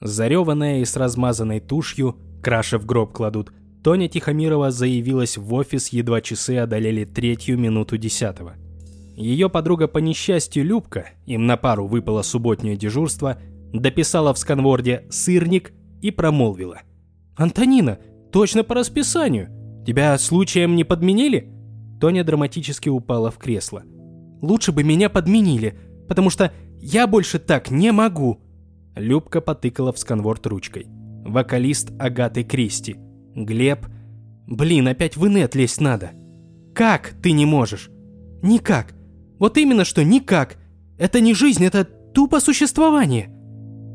Зареванная и с размазанной тушью, краши в гроб кладут, Тоня Тихомирова заявилась в офис, едва часы одолели третью минуту десятого. Ее подруга по несчастью Любка, им на пару выпало субботнее дежурство, дописала в сканворде «сырник» и промолвила. «Антонина, точно по расписанию. Тебя случаем не подменили?» Тоня драматически упала в кресло. «Лучше бы меня подменили, потому что я больше так не могу!» Любка потыкала в сканворд ручкой. Вокалист Агаты Кристи. Глеб. Блин, опять в инет лезть надо. Как ты не можешь? Никак. Вот именно что никак. Это не жизнь, это тупо существование.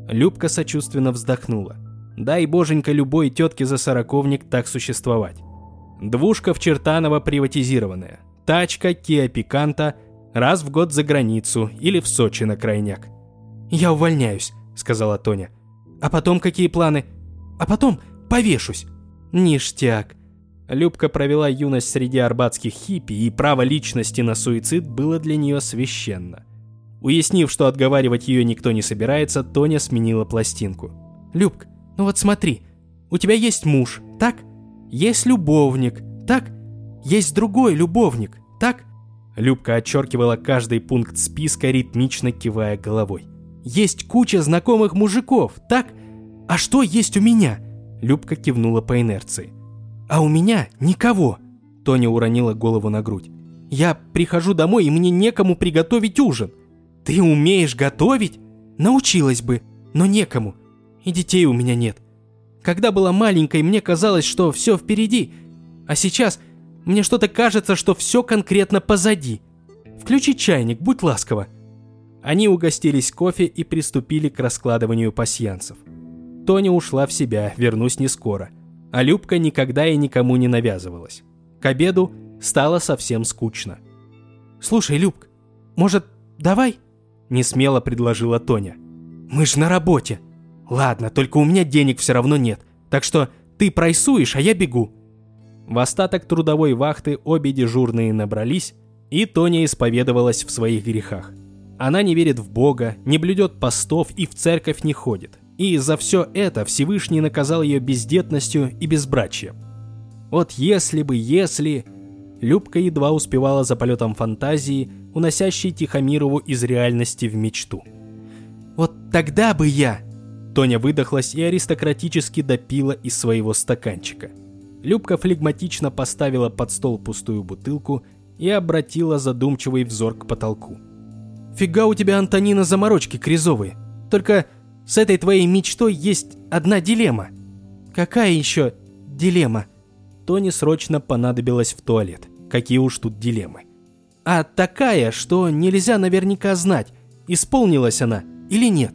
Любка сочувственно вздохнула. Дай боженька любой тетке за сороковник так существовать. Двушка в Чертаново приватизированная. Тачка Kia Picanto раз в год за границу или в Сочи на крайняк. «Я увольняюсь», — сказала Тоня. «А потом какие планы? А потом повешусь». «Ништяк». Любка провела юность среди арбатских хиппи, и право личности на суицид было для нее священно. Уяснив, что отговаривать ее никто не собирается, Тоня сменила пластинку. «Любк, ну вот смотри, у тебя есть муж, так? Есть любовник, так? Есть другой любовник, так?» Любка отчеркивала каждый пункт списка, ритмично кивая головой. Есть куча знакомых мужиков, так? А что есть у меня?» Любка кивнула по инерции. «А у меня никого!» Тоня уронила голову на грудь. «Я прихожу домой, и мне некому приготовить ужин. Ты умеешь готовить? Научилась бы, но некому. И детей у меня нет. Когда была маленькой, мне казалось, что все впереди. А сейчас мне что-то кажется, что все конкретно позади. Включи чайник, будь ласкова. Они угостились кофе и приступили к раскладыванию пасьянцев. Тоня ушла в себя, вернусь не скоро. А Любка никогда и никому не навязывалась. К обеду стало совсем скучно. «Слушай, Любк, может, давай?» Не смело предложила Тоня. «Мы ж на работе. Ладно, только у меня денег все равно нет, так что ты прайсуешь, а я бегу». В остаток трудовой вахты обе дежурные набрались, и Тоня исповедовалась в своих грехах – она не верит в Бога, не блюдет постов и в церковь не ходит. И за все это Всевышний наказал ее бездетностью и безбрачием. Вот если бы, если... Любка едва успевала за полетом фантазии, уносящей Тихомирову из реальности в мечту. «Вот тогда бы я...» Тоня выдохлась и аристократически допила из своего стаканчика. Любка флегматично поставила под стол пустую бутылку и обратила задумчивый взор к потолку. Фига у тебя, Антонина, заморочки кризовые. Только с этой твоей мечтой есть одна дилемма. Какая еще дилемма? Тони срочно понадобилось в туалет. Какие уж тут дилеммы. А такая, что нельзя наверняка знать, исполнилась она или нет.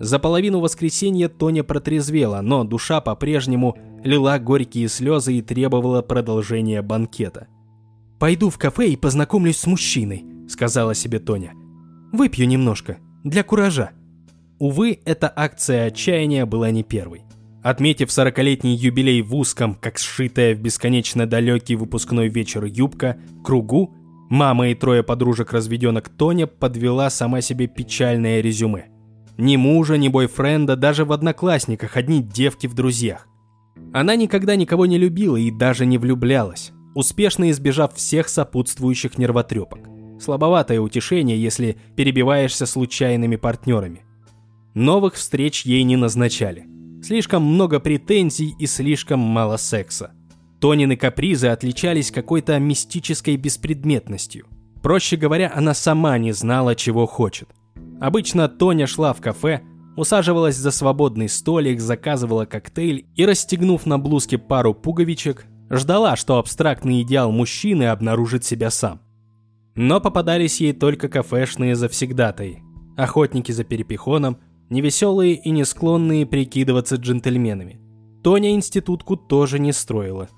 За половину воскресенья Тоня протрезвела, но душа по-прежнему лила горькие слезы и требовала продолжения банкета. «Пойду в кафе и познакомлюсь с мужчиной», — сказала себе Тоня. «Выпью немножко, для куража». Увы, эта акция отчаяния была не первой. Отметив сорокалетний юбилей в узком, как сшитая в бесконечно далекий выпускной вечер юбка, кругу, мама и трое подружек-разведенок Тоня подвела сама себе печальное резюме. Ни мужа, ни бойфренда, даже в одноклассниках, одни девки в друзьях. Она никогда никого не любила и даже не влюблялась, успешно избежав всех сопутствующих нервотрепок. Слабоватое утешение, если перебиваешься случайными партнерами. Новых встреч ей не назначали. Слишком много претензий и слишком мало секса. Тонины капризы отличались какой-то мистической беспредметностью. Проще говоря, она сама не знала, чего хочет. Обычно Тоня шла в кафе, усаживалась за свободный столик, заказывала коктейль и, расстегнув на блузке пару пуговичек, ждала, что абстрактный идеал мужчины обнаружит себя сам. Но попадались ей только кафешные завсегдатаи, охотники за перепихоном, невеселые и не склонные прикидываться джентльменами. Тоня институтку тоже не строила.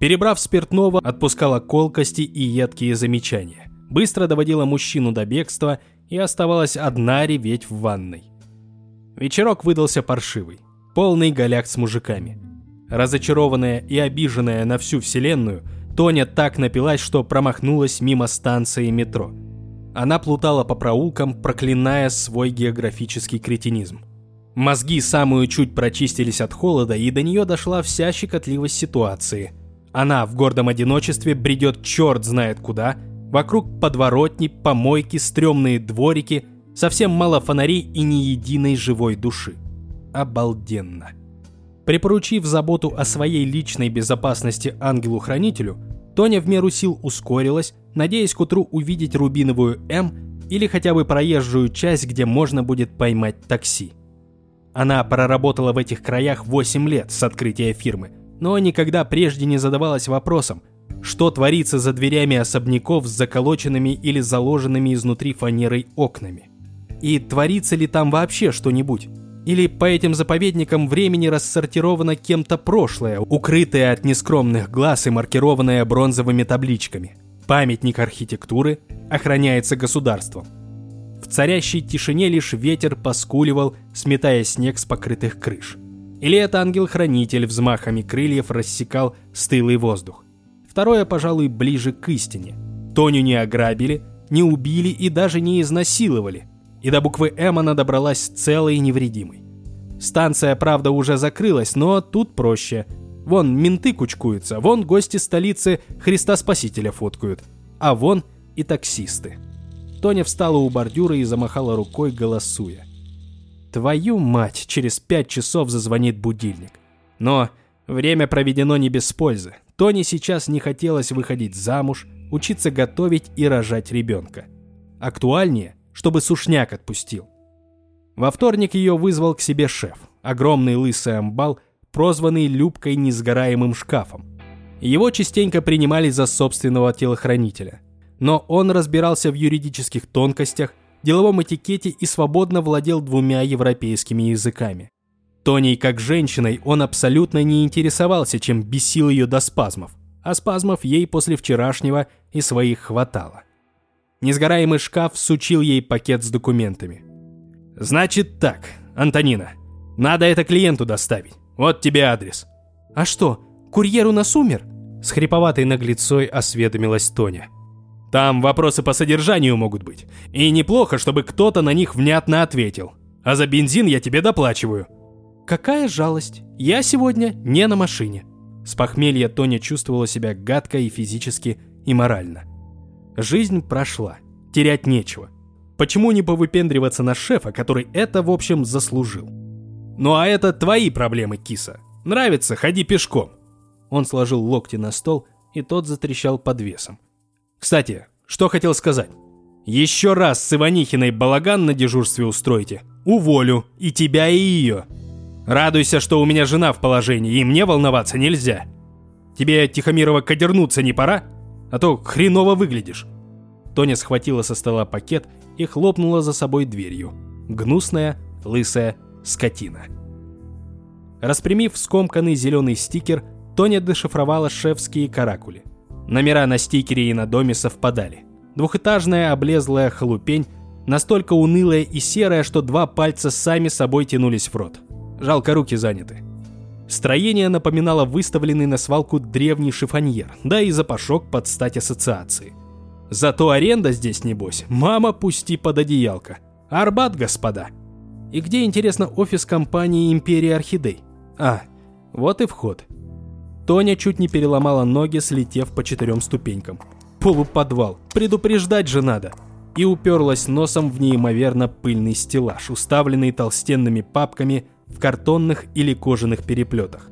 Перебрав спиртного, отпускала колкости и едкие замечания. Быстро доводила мужчину до бегства и оставалась одна реветь в ванной. Вечерок выдался паршивый, полный голяк с мужиками. Разочарованная и обиженная на всю вселенную – Тоня так напилась, что промахнулась мимо станции метро. Она плутала по проулкам, проклиная свой географический кретинизм. Мозги самую чуть прочистились от холода, и до нее дошла вся щекотливость ситуации. Она в гордом одиночестве бредет черт знает куда, вокруг подворотни, помойки, стрёмные дворики, совсем мало фонарей и ни единой живой души. Обалденно. Припоручив заботу о своей личной безопасности ангелу-хранителю, Тоня в меру сил ускорилась, надеясь к утру увидеть рубиновую М или хотя бы проезжую часть, где можно будет поймать такси. Она проработала в этих краях 8 лет с открытия фирмы, но никогда прежде не задавалась вопросом, что творится за дверями особняков с заколоченными или заложенными изнутри фанерой окнами. И творится ли там вообще что-нибудь? Или по этим заповедникам времени рассортировано кем-то прошлое, укрытое от нескромных глаз и маркированное бронзовыми табличками. Памятник архитектуры охраняется государством. В царящей тишине лишь ветер поскуливал, сметая снег с покрытых крыш. Или это ангел-хранитель взмахами крыльев рассекал стылый воздух. Второе, пожалуй, ближе к истине. Тоню не ограбили, не убили и даже не изнасиловали – и до буквы М она добралась целой и невредимой. Станция, правда, уже закрылась, но тут проще. Вон менты кучкуются, вон гости столицы Христа Спасителя фоткают, а вон и таксисты. Тоня встала у бордюра и замахала рукой, голосуя. Твою мать, через пять часов зазвонит будильник. Но время проведено не без пользы. Тоне сейчас не хотелось выходить замуж, учиться готовить и рожать ребенка. Актуальнее чтобы сушняк отпустил. Во вторник ее вызвал к себе шеф, огромный лысый амбал, прозванный Любкой несгораемым шкафом. Его частенько принимали за собственного телохранителя. Но он разбирался в юридических тонкостях, деловом этикете и свободно владел двумя европейскими языками. Тоней как женщиной он абсолютно не интересовался, чем бесил ее до спазмов, а спазмов ей после вчерашнего и своих хватало. Несгораемый шкаф сучил ей пакет с документами. «Значит так, Антонина, надо это клиенту доставить. Вот тебе адрес». «А что, курьер у нас умер?» С хриповатой наглецой осведомилась Тоня. «Там вопросы по содержанию могут быть. И неплохо, чтобы кто-то на них внятно ответил. А за бензин я тебе доплачиваю». «Какая жалость. Я сегодня не на машине». С похмелья Тоня чувствовала себя гадко и физически, и морально. Жизнь прошла. Терять нечего. Почему не повыпендриваться на шефа, который это, в общем, заслужил? Ну а это твои проблемы, киса. Нравится, ходи пешком. Он сложил локти на стол, и тот затрещал под весом. Кстати, что хотел сказать? Еще раз с Иванихиной балаган на дежурстве устройте. Уволю и тебя, и ее. Радуйся, что у меня жена в положении, и мне волноваться нельзя. Тебе, Тихомирова, кодернуться не пора? А то хреново выглядишь». Тоня схватила со стола пакет и хлопнула за собой дверью. Гнусная, лысая скотина. Распрямив скомканный зеленый стикер, Тоня дешифровала шефские каракули. Номера на стикере и на доме совпадали. Двухэтажная облезлая халупень, настолько унылая и серая, что два пальца сами собой тянулись в рот. Жалко, руки заняты. Строение напоминало выставленный на свалку древний шифоньер, да и запашок под стать ассоциации. Зато аренда здесь, небось, мама пусти под одеялко. Арбат, господа. И где, интересно, офис компании Империи Орхидей? А, вот и вход. Тоня чуть не переломала ноги, слетев по четырем ступенькам. Полуподвал, предупреждать же надо. И уперлась носом в неимоверно пыльный стеллаж, уставленный толстенными папками – в картонных или кожаных переплетах.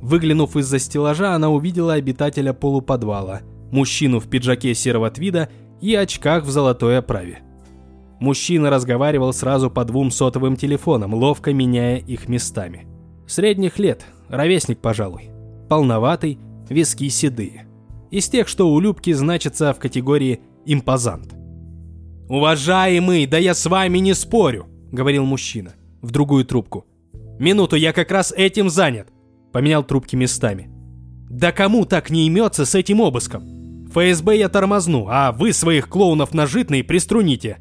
Выглянув из-за стеллажа, она увидела обитателя полуподвала, мужчину в пиджаке серого твида и очках в золотой оправе. Мужчина разговаривал сразу по двум сотовым телефонам, ловко меняя их местами. Средних лет, ровесник, пожалуй. Полноватый, виски седые. Из тех, что у Любки значится в категории «импозант». «Уважаемый, да я с вами не спорю», — говорил мужчина в другую трубку. Минуту, я как раз этим занят. Поменял трубки местами. Да кому так не имется с этим обыском? ФСБ я тормозну, а вы своих клоунов на житный приструните.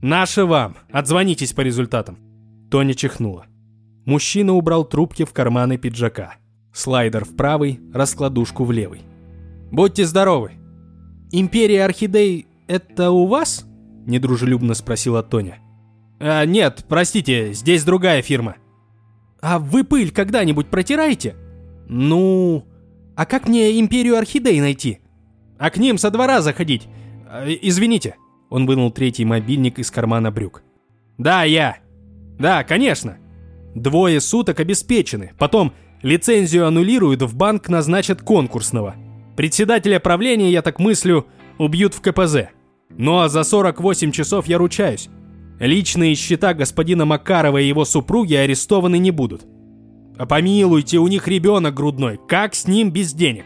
Наше вам. Отзвонитесь по результатам. Тоня чихнула. Мужчина убрал трубки в карманы пиджака. Слайдер в правый, раскладушку в левый. «Будьте здоровы!» «Империя Орхидей — это у вас?» — недружелюбно спросила Тоня. А, нет, простите, здесь другая фирма. А вы пыль когда-нибудь протираете? Ну... А как мне Империю Орхидей найти? А к ним со двора заходить. А, извините. Он вынул третий мобильник из кармана брюк. Да, я. Да, конечно. Двое суток обеспечены. Потом лицензию аннулируют, в банк назначат конкурсного. Председателя правления, я так мыслю, убьют в КПЗ. Ну а за 48 часов я ручаюсь. Личные счета господина Макарова и его супруги арестованы не будут. А помилуйте, у них ребенок грудной, как с ним без денег?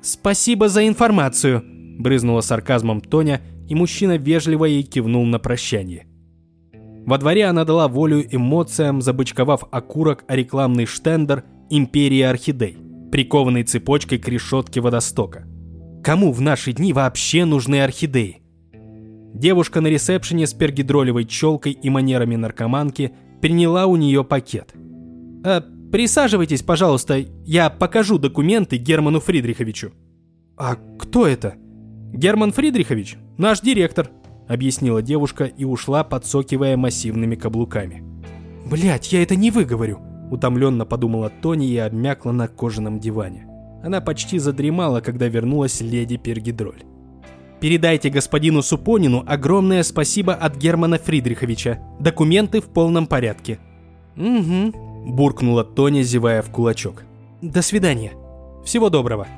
Спасибо за информацию, брызнула сарказмом Тоня, и мужчина вежливо ей кивнул на прощание. Во дворе она дала волю эмоциям, забычковав окурок о рекламный штендер «Империи Орхидей», прикованный цепочкой к решетке водостока. Кому в наши дни вообще нужны орхидеи? Девушка на ресепшене с пергидролевой челкой и манерами наркоманки приняла у нее пакет. «Э, «Присаживайтесь, пожалуйста, я покажу документы Герману Фридриховичу». «А кто это?» «Герман Фридрихович, наш директор», — объяснила девушка и ушла, подсокивая массивными каблуками. Блять, я это не выговорю», — утомленно подумала Тони и обмякла на кожаном диване. Она почти задремала, когда вернулась леди Пергидроль. Передайте господину Супонину огромное спасибо от Германа Фридриховича. Документы в полном порядке. Угу, буркнула Тоня, зевая в кулачок. До свидания. Всего доброго.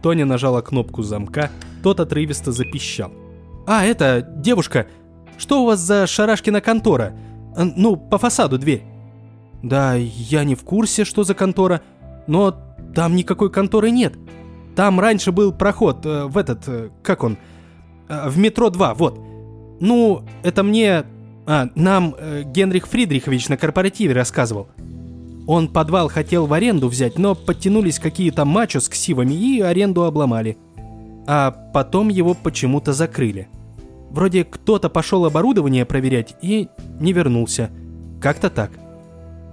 Тоня нажала кнопку замка, тот отрывисто запищал. А, это, девушка, что у вас за шарашкина контора? Ну, по фасаду дверь. Да, я не в курсе, что за контора, но там никакой конторы нет. Там раньше был проход э, в этот, э, как он, Э, в метро 2, вот. Ну, это мне... А, нам э, Генрих Фридрихович на корпоративе рассказывал. Он подвал хотел в аренду взять, но подтянулись какие-то мачо с ксивами и аренду обломали. А потом его почему-то закрыли. Вроде кто-то пошел оборудование проверять и не вернулся. Как-то так.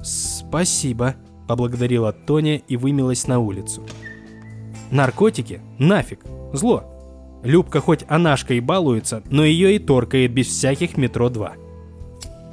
«Спасибо», — поблагодарила Тоня и вымилась на улицу. Наркотики? Нафиг. Зло. Любка хоть анашкой балуется, но ее и торкает без всяких метро 2.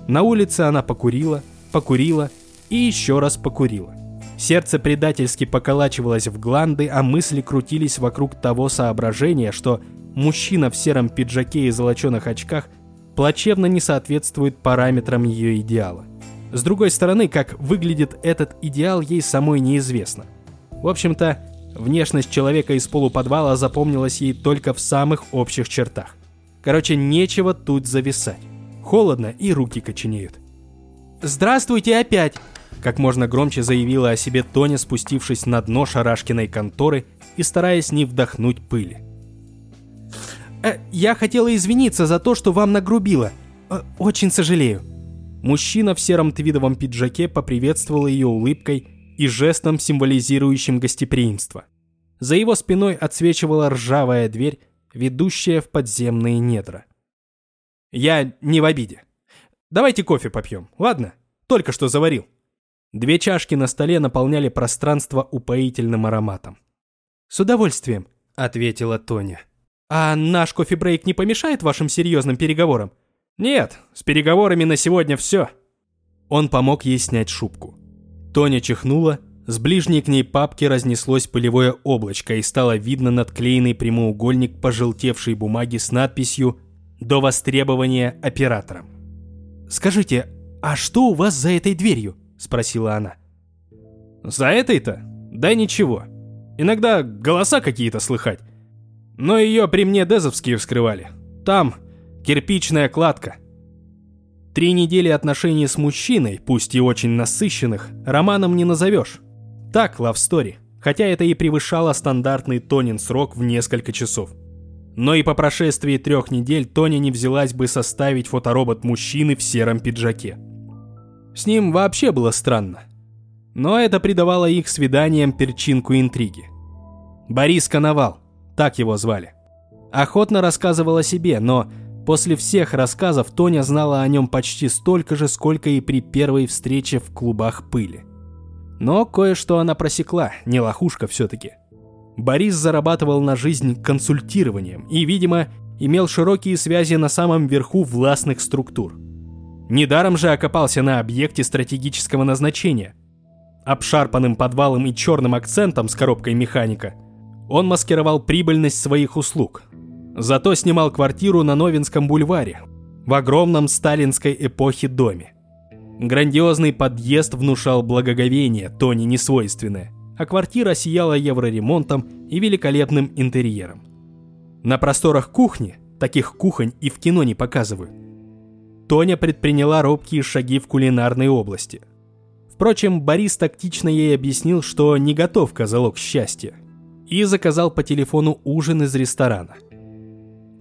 На улице она покурила, покурила и еще раз покурила. Сердце предательски поколачивалось в гланды, а мысли крутились вокруг того соображения, что мужчина в сером пиджаке и золоченых очках плачевно не соответствует параметрам ее идеала. С другой стороны, как выглядит этот идеал, ей самой неизвестно. В общем-то, Внешность человека из полуподвала запомнилась ей только в самых общих чертах. Короче, нечего тут зависать. Холодно и руки коченеют. «Здравствуйте опять!» Как можно громче заявила о себе Тоня, спустившись на дно шарашкиной конторы и стараясь не вдохнуть пыли. «Э, «Я хотела извиниться за то, что вам нагрубила. Э, очень сожалею». Мужчина в сером твидовом пиджаке поприветствовал ее улыбкой и жестом, символизирующим гостеприимство. За его спиной отсвечивала ржавая дверь, ведущая в подземные недра. «Я не в обиде. Давайте кофе попьем, ладно? Только что заварил». Две чашки на столе наполняли пространство упоительным ароматом. «С удовольствием», — ответила Тоня. «А наш кофе-брейк не помешает вашим серьезным переговорам?» «Нет, с переговорами на сегодня все». Он помог ей снять шубку. Тоня чихнула, с ближней к ней папки разнеслось пылевое облачко и стало видно надклеенный прямоугольник пожелтевшей бумаги с надписью «До востребования оператором». «Скажите, а что у вас за этой дверью?» – спросила она. «За этой-то? Да ничего. Иногда голоса какие-то слыхать. Но ее при мне дезовские вскрывали. Там кирпичная кладка. Три недели отношений с мужчиной, пусть и очень насыщенных, романом не назовешь. Так, love story, хотя это и превышало стандартный Тонин срок в несколько часов. Но и по прошествии трех недель Тоня не взялась бы составить фоторобот мужчины в сером пиджаке. С ним вообще было странно. Но это придавало их свиданиям перчинку интриги. Борис Коновал, так его звали. Охотно рассказывал о себе, но После всех рассказов Тоня знала о нем почти столько же, сколько и при первой встрече в клубах пыли. Но кое-что она просекла, не лохушка все-таки. Борис зарабатывал на жизнь консультированием и, видимо, имел широкие связи на самом верху властных структур. Недаром же окопался на объекте стратегического назначения. Обшарпанным подвалом и черным акцентом с коробкой механика он маскировал прибыльность своих услуг. Зато снимал квартиру на Новинском бульваре, в огромном сталинской эпохе доме. Грандиозный подъезд внушал благоговение, Тони несвойственное, а квартира сияла евроремонтом и великолепным интерьером. На просторах кухни, таких кухонь и в кино не показывают, Тоня предприняла робкие шаги в кулинарной области. Впрочем, Борис тактично ей объяснил, что не готовка – залог счастья, и заказал по телефону ужин из ресторана.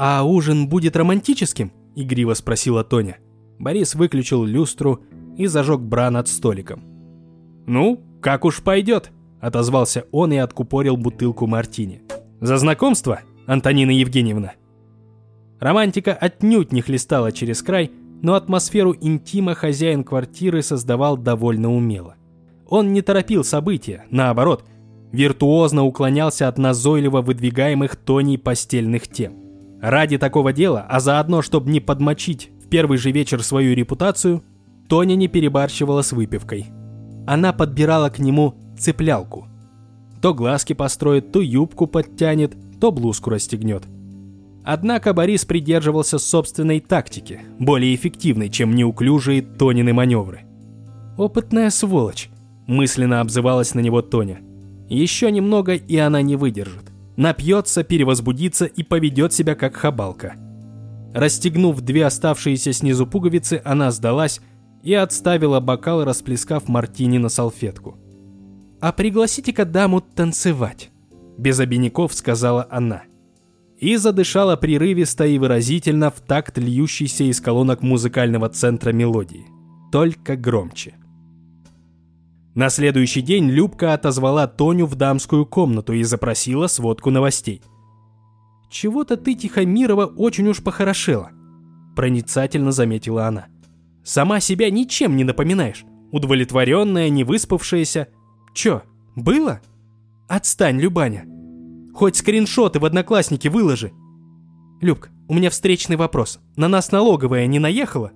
«А ужин будет романтическим?» – игриво спросила Тоня. Борис выключил люстру и зажег бра над столиком. «Ну, как уж пойдет», — отозвался он и откупорил бутылку мартини. «За знакомство, Антонина Евгеньевна?» Романтика отнюдь не хлестала через край, но атмосферу интима хозяин квартиры создавал довольно умело. Он не торопил события, наоборот, виртуозно уклонялся от назойливо выдвигаемых Тоней постельных тем. Ради такого дела, а заодно, чтобы не подмочить в первый же вечер свою репутацию, Тоня не перебарщивала с выпивкой. Она подбирала к нему цеплялку. То глазки построит, то юбку подтянет, то блузку расстегнет. Однако Борис придерживался собственной тактики, более эффективной, чем неуклюжие Тонины маневры. «Опытная сволочь», – мысленно обзывалась на него Тоня. «Еще немного, и она не выдержит. Напьется, перевозбудится и поведет себя как хабалка». Расстегнув две оставшиеся снизу пуговицы, она сдалась и отставила бокал, расплескав мартини на салфетку. «А пригласите-ка даму танцевать», — без обиняков сказала она. И задышала прерывисто и выразительно в такт льющейся из колонок музыкального центра мелодии. Только громче. На следующий день Любка отозвала Тоню в дамскую комнату и запросила сводку новостей. «Чего-то ты, Тихомирова, очень уж похорошела», — проницательно заметила она. — Сама себя ничем не напоминаешь. Удовлетворенная, не выспавшаяся. Чё, было? Отстань, Любаня. Хоть скриншоты в Одноклассники выложи. Любка, у меня встречный вопрос. На нас налоговая не наехала?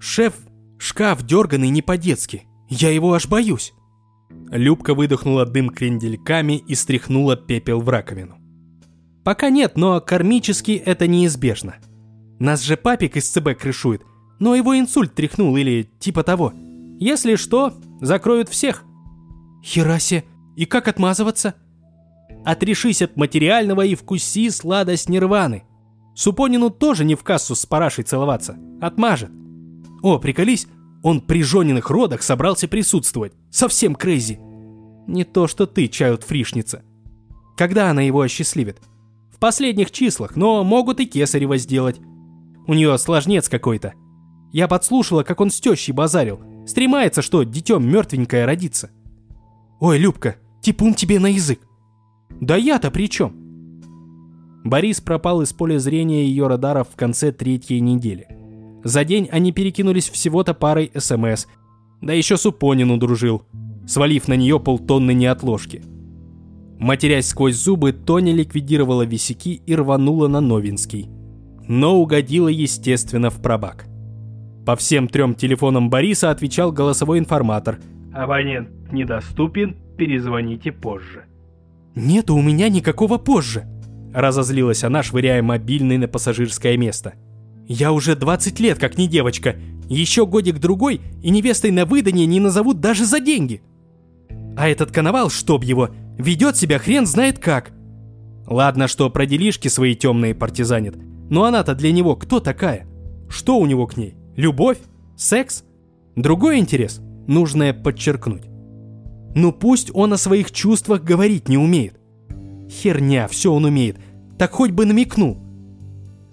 Шеф, шкаф дерганый не по-детски. Я его аж боюсь. Любка выдохнула дым крендельками и стряхнула пепел в раковину. Пока нет, но кармически это неизбежно. Нас же папик из ЦБ крышует – но его инсульт тряхнул или типа того. Если что, закроют всех. Херасе, и как отмазываться? Отрешись от материального и вкуси сладость нирваны. Супонину тоже не в кассу с парашей целоваться. Отмажет. О, приколись, он при жёниных родах собрался присутствовать. Совсем крейзи. Не то, что ты, чают фришница. Когда она его осчастливит? В последних числах, но могут и кесарево сделать. У нее сложнец какой-то. Я подслушала, как он с тещей базарил. Стремается, что детем мертвенькое родится. Ой, Любка, типун тебе на язык. Да я-то при чем? Борис пропал из поля зрения ее радаров в конце третьей недели. За день они перекинулись всего-то парой СМС, да еще Супонин удружил, свалив на нее полтонны неотложки. Матерясь сквозь зубы, Тоня ликвидировала висяки и рванула на Новинский. Но угодила, естественно, в пробак. По всем трем телефонам Бориса отвечал голосовой информатор. «Абонент недоступен, перезвоните позже». «Нету у меня никакого позже», — разозлилась она, швыряя мобильный на пассажирское место. «Я уже 20 лет как не девочка, еще годик-другой, и невестой на выданье не назовут даже за деньги. А этот коновал, чтоб его, ведет себя хрен знает как. Ладно, что про делишки свои темные партизанит, но она-то для него кто такая? Что у него к ней? Любовь? Секс? Другой интерес? Нужное подчеркнуть. Ну пусть он о своих чувствах говорить не умеет. Херня, все он умеет. Так хоть бы намекнул.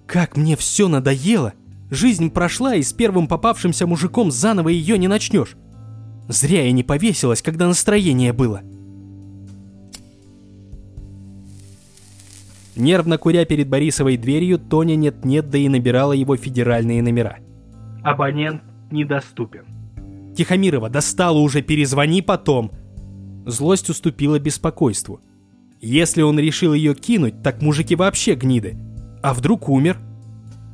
Как мне все надоело. Жизнь прошла, и с первым попавшимся мужиком заново ее не начнешь. Зря я не повесилась, когда настроение было. Нервно куря перед Борисовой дверью, Тоня нет-нет, да и набирала его федеральные номера. Абонент недоступен. Тихомирова, достала уже, перезвони потом. Злость уступила беспокойству. Если он решил ее кинуть, так мужики вообще гниды. А вдруг умер?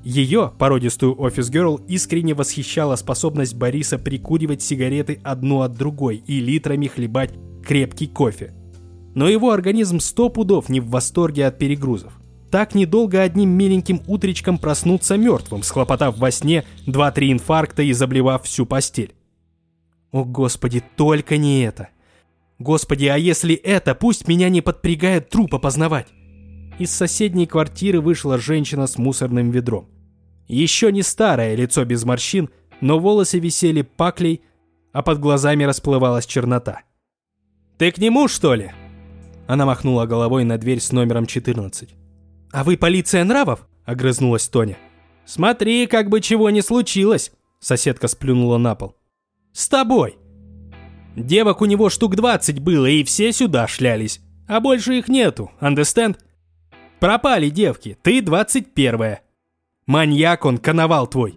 Ее, породистую офис-герл, искренне восхищала способность Бориса прикуривать сигареты одну от другой и литрами хлебать крепкий кофе. Но его организм сто пудов не в восторге от перегрузов. Так недолго одним миленьким утречком проснуться мертвым, схлопотав во сне 2-3 инфаркта и заблевав всю постель. О господи, только не это. Господи, а если это, пусть меня не подпрягает труп опознавать. Из соседней квартиры вышла женщина с мусорным ведром. Еще не старое, лицо без морщин, но волосы висели паклей, а под глазами расплывалась чернота. «Ты к нему, что ли?» Она махнула головой на дверь с номером 14. «А вы полиция нравов?» – огрызнулась Тоня. «Смотри, как бы чего не случилось!» – соседка сплюнула на пол. «С тобой!» Девок у него штук 20 было, и все сюда шлялись. А больше их нету, understand? Пропали девки, ты 21-я. Маньяк он, коновал твой.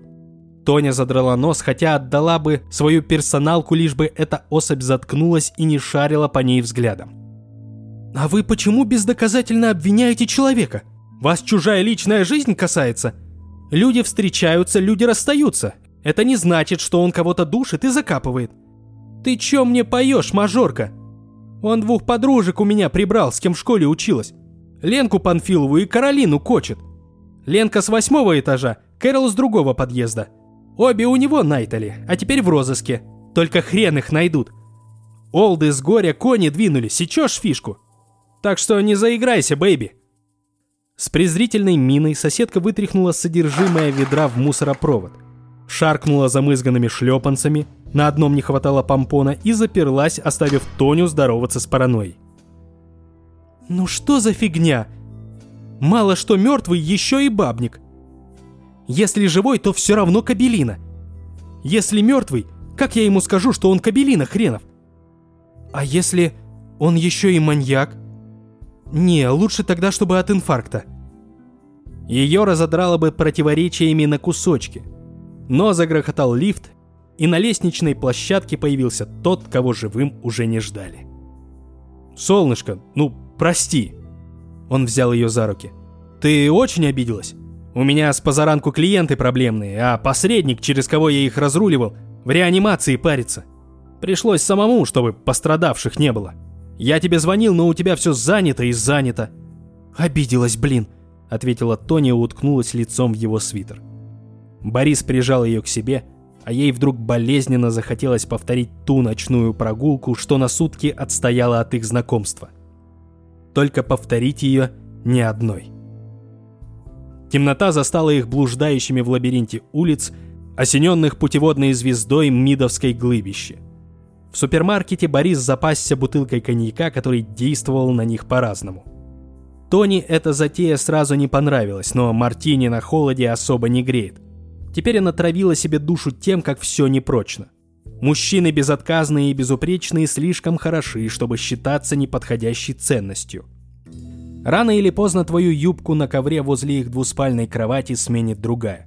Тоня задрала нос, хотя отдала бы свою персоналку, лишь бы эта особь заткнулась и не шарила по ней взглядом. «А вы почему бездоказательно обвиняете человека? Вас чужая личная жизнь касается? Люди встречаются, люди расстаются. Это не значит, что он кого-то душит и закапывает. Ты чё мне поешь, мажорка? Он двух подружек у меня прибрал, с кем в школе училась. Ленку Панфилову и Каролину Кочет. Ленка с восьмого этажа, Кэрол с другого подъезда. Обе у него найтали, а теперь в розыске. Только хрен их найдут. Олды с горя кони двинули, сечешь фишку? Так что не заиграйся, бэйби. С презрительной миной соседка вытряхнула содержимое ведра в мусоропровод. Шаркнула замызганными шлепанцами, на одном не хватало помпона и заперлась, оставив Тоню здороваться с паранойей. «Ну что за фигня? Мало что мертвый, еще и бабник. Если живой, то все равно кабелина. Если мертвый, как я ему скажу, что он кабелина хренов? А если он еще и маньяк? Не, лучше тогда, чтобы от инфаркта. Ее разодрало бы противоречиями на кусочки. Но загрохотал лифт, и на лестничной площадке появился тот, кого живым уже не ждали. «Солнышко, ну, прости!» Он взял ее за руки. «Ты очень обиделась? У меня с позаранку клиенты проблемные, а посредник, через кого я их разруливал, в реанимации парится. Пришлось самому, чтобы пострадавших не было. Я тебе звонил, но у тебя все занято и занято». «Обиделась, блин», — ответила Тоня и уткнулась лицом в его свитер. Борис прижал ее к себе, а ей вдруг болезненно захотелось повторить ту ночную прогулку, что на сутки отстояла от их знакомства. Только повторить ее не одной. Темнота застала их блуждающими в лабиринте улиц, осененных путеводной звездой Мидовской глыбище. В супермаркете Борис запасся бутылкой коньяка, который действовал на них по-разному. Тони эта затея сразу не понравилась, но мартини на холоде особо не греет. Теперь она травила себе душу тем, как все непрочно. Мужчины безотказные и безупречные слишком хороши, чтобы считаться неподходящей ценностью. Рано или поздно твою юбку на ковре возле их двуспальной кровати сменит другая.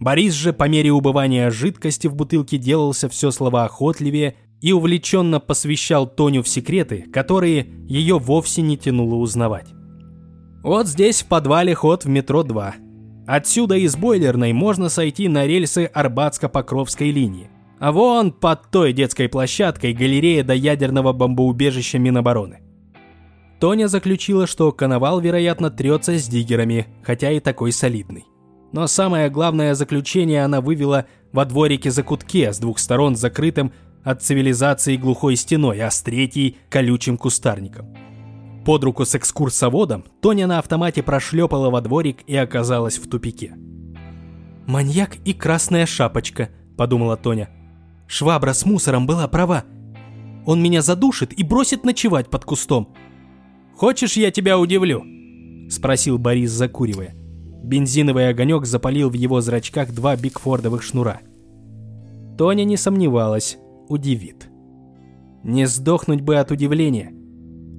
Борис же по мере убывания жидкости в бутылке делался все словоохотливее и увлеченно посвящал Тоню в секреты, которые ее вовсе не тянуло узнавать. Вот здесь в подвале ход в метро 2. Отсюда из бойлерной можно сойти на рельсы Арбатско-Покровской линии. А вон под той детской площадкой галерея до ядерного бомбоубежища Минобороны. Тоня заключила, что коновал, вероятно, трется с диггерами, хотя и такой солидный. Но самое главное заключение она вывела во дворике за кутке с двух сторон закрытым от цивилизации глухой стеной, а с третьей – колючим кустарником. Под руку с экскурсоводом Тоня на автомате прошлепала во дворик и оказалась в тупике. «Маньяк и красная шапочка», — подумала Тоня. «Швабра с мусором была права. Он меня задушит и бросит ночевать под кустом». «Хочешь, я тебя удивлю?» — спросил Борис, закуривая. Бензиновый огонек запалил в его зрачках два бигфордовых шнура. Тоня не сомневалась, удивит. Не сдохнуть бы от удивления —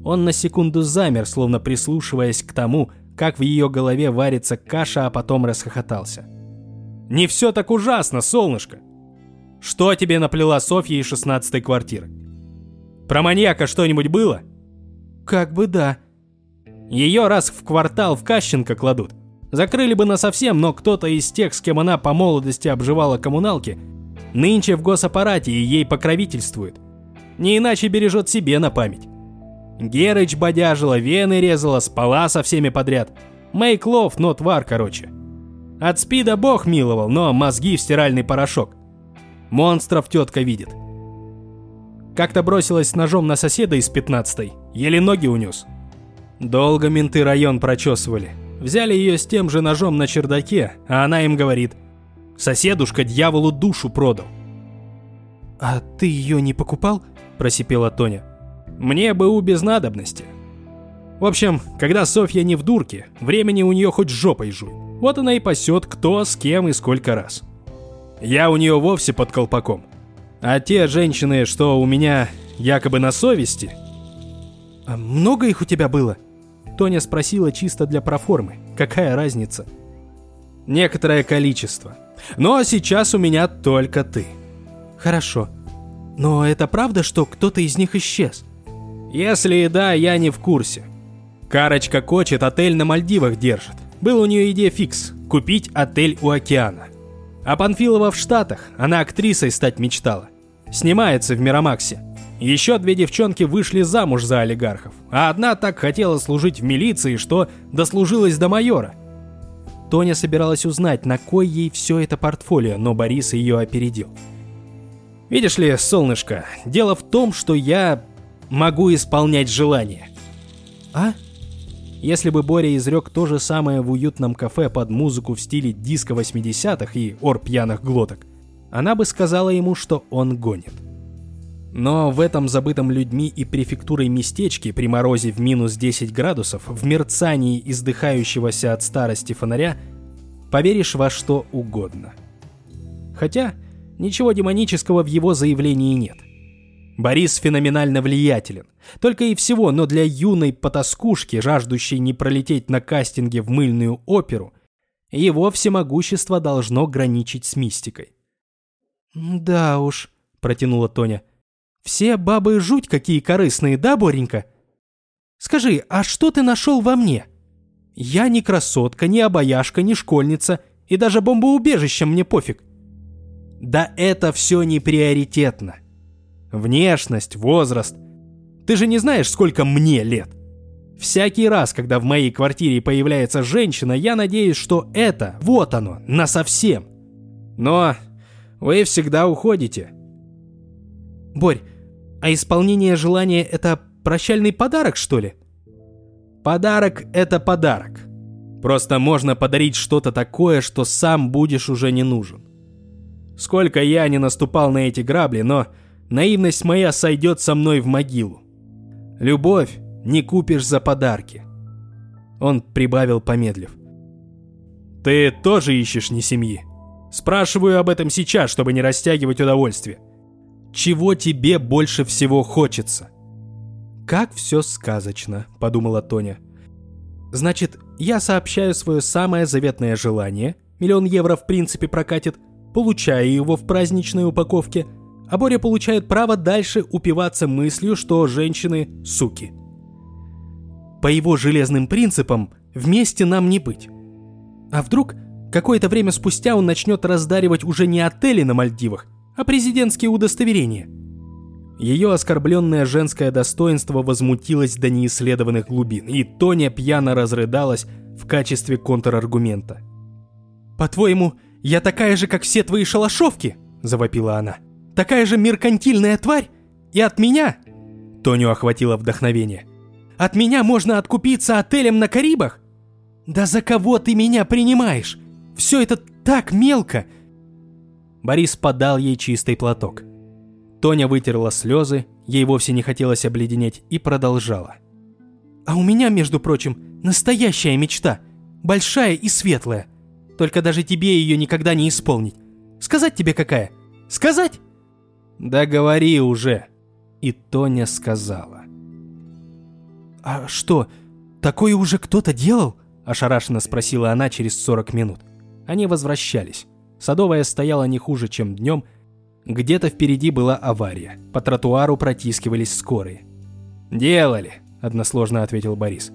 он на секунду замер, словно прислушиваясь к тому, как в ее голове варится каша, а потом расхохотался. «Не все так ужасно, солнышко! Что тебе наплела Софья из шестнадцатой квартиры? Про маньяка что-нибудь было?» «Как бы да». Ее раз в квартал в Кащенко кладут. Закрыли бы на совсем, но кто-то из тех, с кем она по молодости обживала коммуналки, нынче в госаппарате и ей покровительствует. Не иначе бережет себе на память. Герыч бодяжила, вены резала, спала со всеми подряд. Make love, not war, короче. От спида бог миловал, но мозги в стиральный порошок. Монстров тетка видит. Как-то бросилась ножом на соседа из 15-й, еле ноги унес. Долго менты район прочесывали. Взяли ее с тем же ножом на чердаке, а она им говорит, «Соседушка дьяволу душу продал». «А ты ее не покупал?» – просипела Тоня. «Мне бы у без надобности». В общем, когда Софья не в дурке, времени у нее хоть жопой жуй. Вот она и пасет кто, с кем и сколько раз. Я у нее вовсе под колпаком. А те женщины, что у меня якобы на совести... А много их у тебя было? Тоня спросила чисто для проформы. Какая разница? Некоторое количество. Но сейчас у меня только ты. Хорошо. Но это правда, что кто-то из них исчез? Если и да, я не в курсе. Карочка Кочет отель на Мальдивах держит. Был у нее идея фикс – купить отель у океана. А Панфилова в Штатах, она актрисой стать мечтала. Снимается в Мирамаксе. Еще две девчонки вышли замуж за олигархов, а одна так хотела служить в милиции, что дослужилась до майора. Тоня собиралась узнать, на кой ей все это портфолио, но Борис ее опередил. Видишь ли, солнышко, дело в том, что я могу исполнять желания. А? Если бы Боря изрек то же самое в уютном кафе под музыку в стиле диска 80-х и ор пьяных глоток, она бы сказала ему, что он гонит. Но в этом забытом людьми и префектурой местечке при морозе в минус 10 градусов, в мерцании издыхающегося от старости фонаря, поверишь во что угодно. Хотя ничего демонического в его заявлении нет. Борис феноменально влиятелен. Только и всего, но для юной потаскушки, жаждущей не пролететь на кастинге в мыльную оперу, его всемогущество должно граничить с мистикой. «Да уж», — протянула Тоня. «Все бабы жуть какие корыстные, да, Боренька? Скажи, а что ты нашел во мне? Я не красотка, не обаяшка, не школьница, и даже бомбоубежище мне пофиг». «Да это все не приоритетно. Внешность, возраст. Ты же не знаешь, сколько мне лет. Всякий раз, когда в моей квартире появляется женщина, я надеюсь, что это, вот оно, насовсем. Но вы всегда уходите. Борь, а исполнение желания это прощальный подарок, что ли? Подарок — это подарок. Просто можно подарить что-то такое, что сам будешь уже не нужен. Сколько я не наступал на эти грабли, но наивность моя сойдет со мной в могилу. Любовь не купишь за подарки. Он прибавил, помедлив. Ты тоже ищешь не семьи? Спрашиваю об этом сейчас, чтобы не растягивать удовольствие. Чего тебе больше всего хочется? Как все сказочно, подумала Тоня. Значит, я сообщаю свое самое заветное желание, миллион евро в принципе прокатит, получаю его в праздничной упаковке – а Боря получает право дальше упиваться мыслью, что женщины – суки. По его железным принципам, вместе нам не быть. А вдруг какое-то время спустя он начнет раздаривать уже не отели на Мальдивах, а президентские удостоверения? Ее оскорбленное женское достоинство возмутилось до неисследованных глубин, и Тоня пьяно разрыдалась в качестве контраргумента. «По-твоему, я такая же, как все твои шалашовки?» – завопила она такая же меркантильная тварь? И от меня?» Тоню охватило вдохновение. «От меня можно откупиться отелем на Карибах? Да за кого ты меня принимаешь? Все это так мелко!» Борис подал ей чистый платок. Тоня вытерла слезы, ей вовсе не хотелось обледенеть, и продолжала. «А у меня, между прочим, настоящая мечта. Большая и светлая. Только даже тебе ее никогда не исполнить. Сказать тебе какая? Сказать?» «Да говори уже!» И Тоня сказала. «А что, такое уже кто-то делал?» Ошарашенно спросила она через 40 минут. Они возвращались. Садовая стояла не хуже, чем днем. Где-то впереди была авария. По тротуару протискивались скорые. «Делали», — односложно ответил Борис.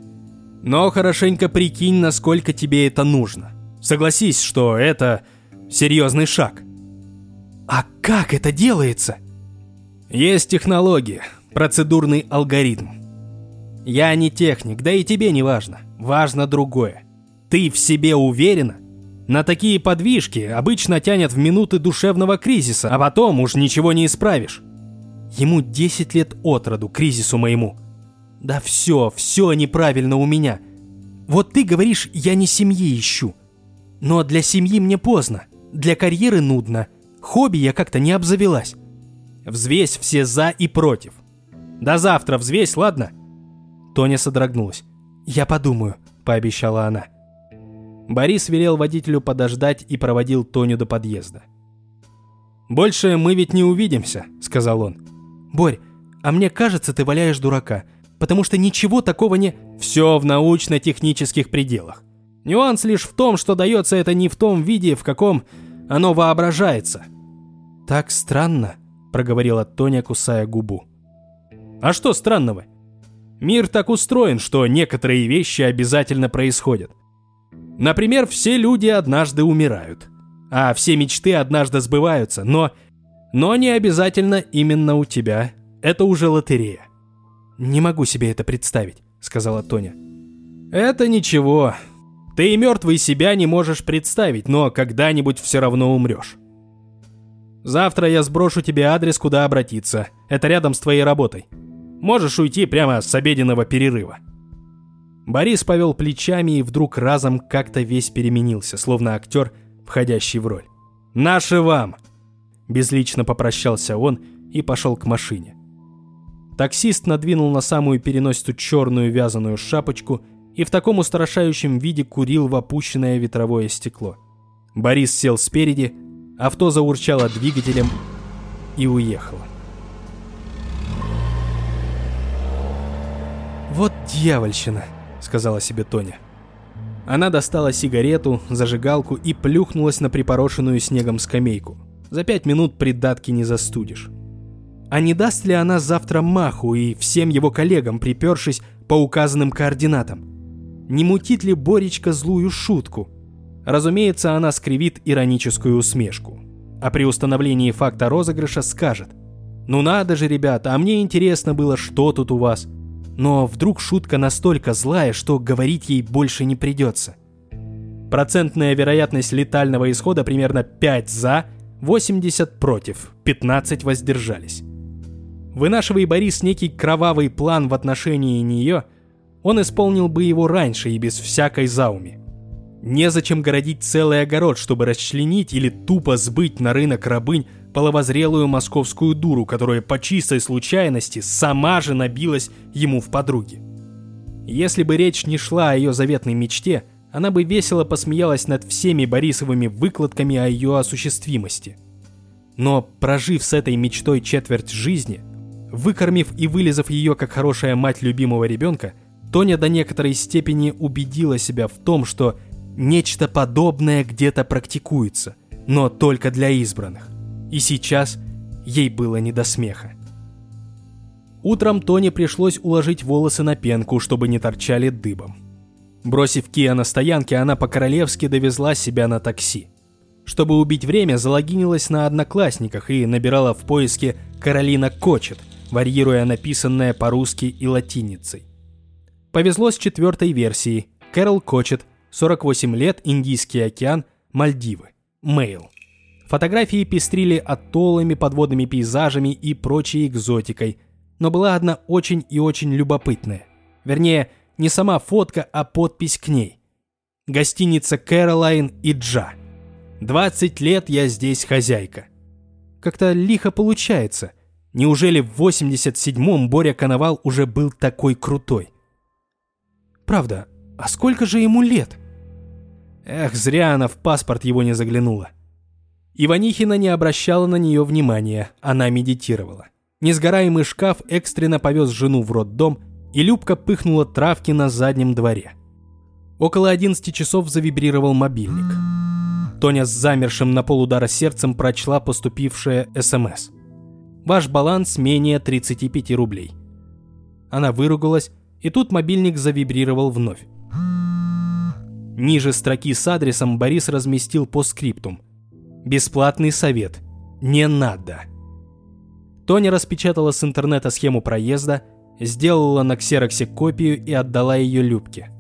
Но хорошенько прикинь, насколько тебе это нужно. Согласись, что это серьезный шаг. А как это делается? Есть технология, процедурный алгоритм. Я не техник, да и тебе не важно. Важно другое. Ты в себе уверена? На такие подвижки обычно тянет в минуты душевного кризиса, а потом уж ничего не исправишь. Ему 10 лет от роду, кризису моему. Да все, все неправильно у меня. Вот ты говоришь, я не семьи ищу. Но для семьи мне поздно, для карьеры нудно. Хобби я как-то не обзавелась. Взвесь все за и против. До завтра взвесь, ладно? Тоня содрогнулась. «Я подумаю», — пообещала она. Борис велел водителю подождать и проводил Тоню до подъезда. «Больше мы ведь не увидимся», — сказал он. «Борь, а мне кажется, ты валяешь дурака, потому что ничего такого не...» «Все в научно-технических пределах. Нюанс лишь в том, что дается это не в том виде, в каком оно воображается». «Так странно», — проговорила Тоня, кусая губу. «А что странного? Мир так устроен, что некоторые вещи обязательно происходят. Например, все люди однажды умирают, а все мечты однажды сбываются, но... Но не обязательно именно у тебя. Это уже лотерея. «Не могу себе это представить», — сказала Тоня. «Это ничего. Ты и мертвый себя не можешь представить, но когда-нибудь все равно умрешь. Завтра я сброшу тебе адрес, куда обратиться. Это рядом с твоей работой. Можешь уйти прямо с обеденного перерыва». Борис повел плечами и вдруг разом как-то весь переменился, словно актер, входящий в роль. «Наши вам!» Безлично попрощался он и пошел к машине. Таксист надвинул на самую переносицу черную вязаную шапочку и в таком устрашающем виде курил в опущенное ветровое стекло. Борис сел спереди, авто заурчало двигателем и уехало. «Вот дьявольщина!» сказала себе Тоня. Она достала сигарету, зажигалку и плюхнулась на припорошенную снегом скамейку. За пять минут придатки не застудишь. А не даст ли она завтра маху и всем его коллегам, припершись по указанным координатам? Не мутит ли Боречка злую шутку? Разумеется, она скривит ироническую усмешку. А при установлении факта розыгрыша скажет. «Ну надо же, ребята, а мне интересно было, что тут у вас?» но вдруг шутка настолько злая, что говорить ей больше не придется. Процентная вероятность летального исхода примерно 5 за, 80 против, 15 воздержались. Вынашивая Борис некий кровавый план в отношении нее, он исполнил бы его раньше и без всякой зауми. Незачем городить целый огород, чтобы расчленить или тупо сбыть на рынок рабынь половозрелую московскую дуру, которая по чистой случайности сама же набилась ему в подруги. Если бы речь не шла о ее заветной мечте, она бы весело посмеялась над всеми Борисовыми выкладками о ее осуществимости. Но прожив с этой мечтой четверть жизни, выкормив и вылезав ее как хорошая мать любимого ребенка, Тоня до некоторой степени убедила себя в том, что нечто подобное где-то практикуется, но только для избранных и сейчас ей было не до смеха. Утром Тони пришлось уложить волосы на пенку, чтобы не торчали дыбом. Бросив Киа на стоянке, она по-королевски довезла себя на такси. Чтобы убить время, залогинилась на Одноклассниках и набирала в поиске «Каролина Кочет», варьируя написанное по-русски и латиницей. Повезло с четвертой версией. Кэрол Кочет, 48 лет, Индийский океан, Мальдивы. Мейл. Фотографии пестрили атоллами, подводными пейзажами и прочей экзотикой. Но была одна очень и очень любопытная. Вернее, не сама фотка, а подпись к ней. Гостиница Кэролайн и Джа. 20 лет я здесь хозяйка. Как-то лихо получается. Неужели в 87-м Боря Коновал уже был такой крутой? Правда, а сколько же ему лет? Эх, зря она в паспорт его не заглянула. Иванихина не обращала на нее внимания, она медитировала. Несгораемый шкаф экстренно повез жену в роддом, и Любка пыхнула травки на заднем дворе. Около 11 часов завибрировал мобильник. Тоня с замершим на полудара сердцем прочла поступившее СМС. «Ваш баланс менее 35 рублей». Она выругалась И тут мобильник завибрировал вновь. Ниже строки с адресом Борис разместил по скриптум. Бесплатный совет. Не надо. Тоня распечатала с интернета схему проезда, сделала на ксероксе копию и отдала ее Любке.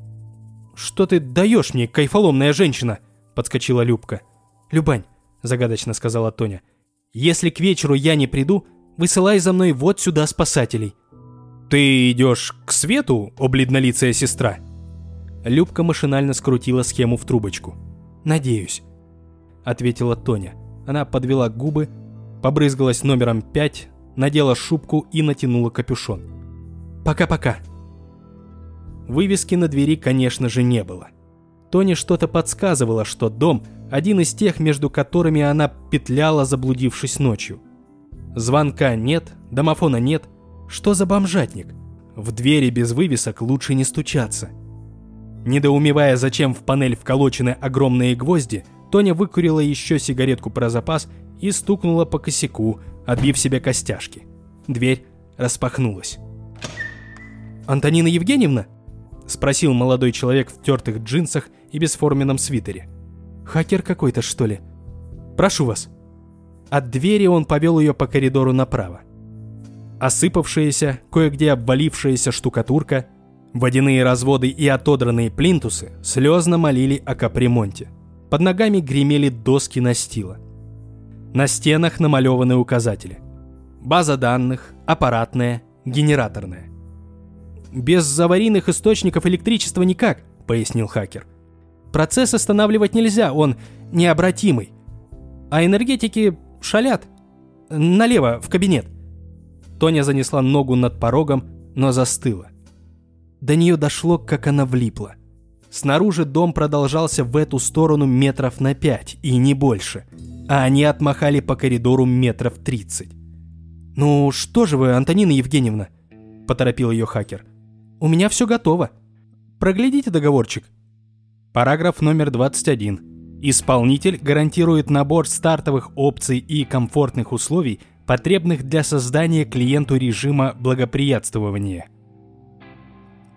«Что ты даешь мне, кайфоломная женщина?» – подскочила Любка. «Любань», – загадочно сказала Тоня, – «если к вечеру я не приду, высылай за мной вот сюда спасателей». «Ты идешь к свету, о сестра?» Любка машинально скрутила схему в трубочку. «Надеюсь», — ответила Тоня. Она подвела губы, побрызгалась номером 5, надела шубку и натянула капюшон. «Пока-пока». Вывески на двери, конечно же, не было. Тоне что-то подсказывало, что дом – один из тех, между которыми она петляла, заблудившись ночью. Звонка нет, домофона нет – что за бомжатник? В двери без вывесок лучше не стучаться. Недоумевая, зачем в панель вколочены огромные гвозди, Тоня выкурила еще сигаретку про запас и стукнула по косяку, отбив себе костяшки. Дверь распахнулась. «Антонина Евгеньевна?» – спросил молодой человек в тертых джинсах и бесформенном свитере. «Хакер какой-то, что ли?» «Прошу вас». От двери он повел ее по коридору направо осыпавшаяся, кое-где обвалившаяся штукатурка, водяные разводы и отодранные плинтусы слезно молили о капремонте. Под ногами гремели доски настила. На стенах намалеваны указатели. База данных, аппаратная, генераторная. «Без аварийных источников электричества никак», — пояснил хакер. «Процесс останавливать нельзя, он необратимый. А энергетики шалят. Налево, в кабинет». Тоня занесла ногу над порогом, но застыла. До нее дошло, как она влипла. Снаружи дом продолжался в эту сторону метров на пять, и не больше. А они отмахали по коридору метров тридцать. «Ну что же вы, Антонина Евгеньевна?» – поторопил ее хакер. «У меня все готово. Проглядите договорчик». Параграф номер 21. Исполнитель гарантирует набор стартовых опций и комфортных условий потребных для создания клиенту режима благоприятствования.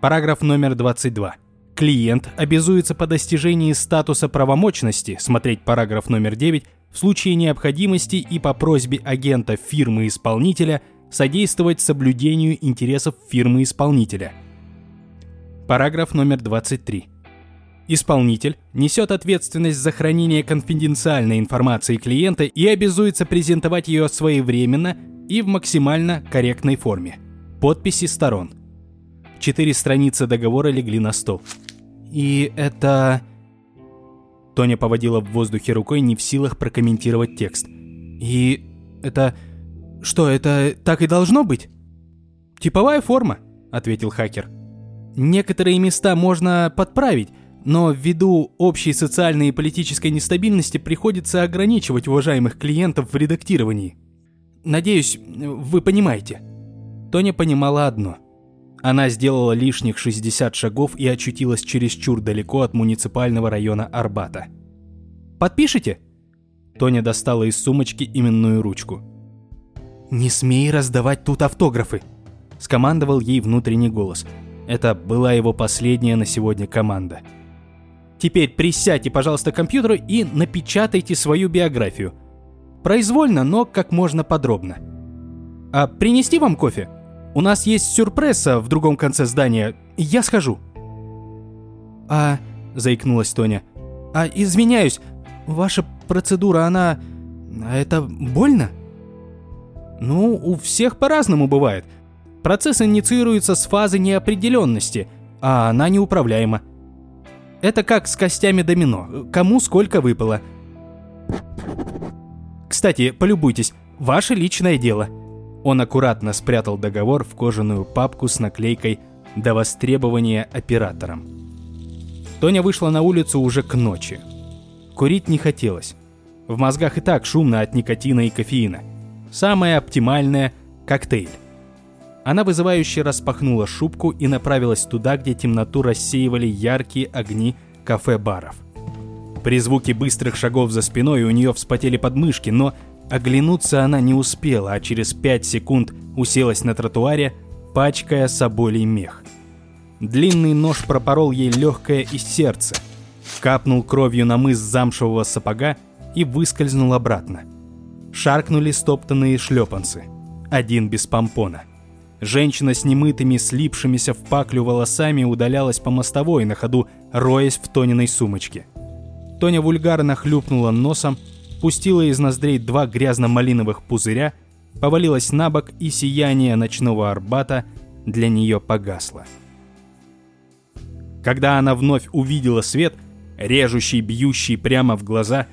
Параграф номер 22. Клиент обязуется по достижении статуса правомочности смотреть параграф номер 9 в случае необходимости и по просьбе агента фирмы-исполнителя содействовать соблюдению интересов фирмы-исполнителя. Параграф номер 23. Исполнитель несет ответственность за хранение конфиденциальной информации клиента и обязуется презентовать ее своевременно и в максимально корректной форме. Подписи сторон. Четыре страницы договора легли на стол. «И это...» Тоня поводила в воздухе рукой, не в силах прокомментировать текст. «И это... Что, это так и должно быть?» «Типовая форма», — ответил хакер. «Некоторые места можно подправить, но ввиду общей социальной и политической нестабильности приходится ограничивать уважаемых клиентов в редактировании. Надеюсь, вы понимаете. Тоня понимала одно. Она сделала лишних 60 шагов и очутилась чересчур далеко от муниципального района Арбата. «Подпишите?» Тоня достала из сумочки именную ручку. «Не смей раздавать тут автографы!» Скомандовал ей внутренний голос. Это была его последняя на сегодня команда. Теперь присядьте, пожалуйста, к компьютеру и напечатайте свою биографию. Произвольно, но как можно подробно. А принести вам кофе? У нас есть сюрприз в другом конце здания. Я схожу. А, заикнулась Тоня. А, извиняюсь, ваша процедура, она... Это больно? Ну, у всех по-разному бывает. Процесс инициируется с фазы неопределенности, а она неуправляема. Это как с костями домино. Кому сколько выпало. Кстати, полюбуйтесь. Ваше личное дело. Он аккуратно спрятал договор в кожаную папку с наклейкой «До востребования оператором». Тоня вышла на улицу уже к ночи. Курить не хотелось. В мозгах и так шумно от никотина и кофеина. Самое оптимальное – коктейль. Она вызывающе распахнула шубку и направилась туда, где темноту рассеивали яркие огни кафе-баров. При звуке быстрых шагов за спиной у нее вспотели подмышки, но оглянуться она не успела, а через пять секунд уселась на тротуаре, пачкая соболей мех. Длинный нож пропорол ей легкое и сердце, капнул кровью на мыс замшевого сапога и выскользнул обратно. Шаркнули стоптанные шлепанцы. Один без помпона. Женщина с немытыми, слипшимися в паклю волосами удалялась по мостовой на ходу, роясь в Тониной сумочке. Тоня вульгарно хлюпнула носом, пустила из ноздрей два грязно-малиновых пузыря, повалилась на бок, и сияние ночного Арбата для нее погасло. Когда она вновь увидела свет, режущий, бьющий прямо в глаза,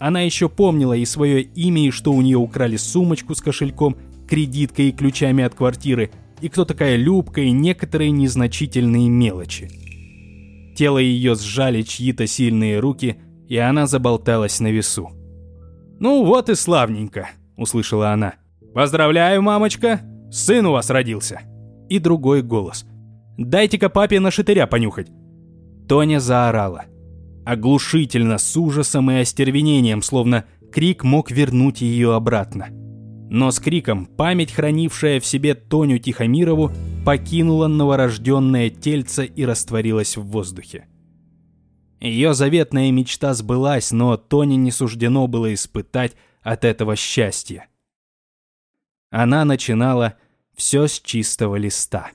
она еще помнила и свое имя, и что у нее украли сумочку с кошельком, кредиткой и ключами от квартиры, и кто такая Любка, и некоторые незначительные мелочи. Тело ее сжали чьи-то сильные руки, и она заболталась на весу. «Ну вот и славненько», — услышала она. «Поздравляю, мамочка, сын у вас родился». И другой голос. «Дайте-ка папе на шатыря понюхать». Тоня заорала. Оглушительно, с ужасом и остервенением, словно крик мог вернуть ее обратно. Но с криком память, хранившая в себе Тоню Тихомирову, покинула новорожденное тельце и растворилась в воздухе. Ее заветная мечта сбылась, но Тоне не суждено было испытать от этого счастья. Она начинала все с чистого листа.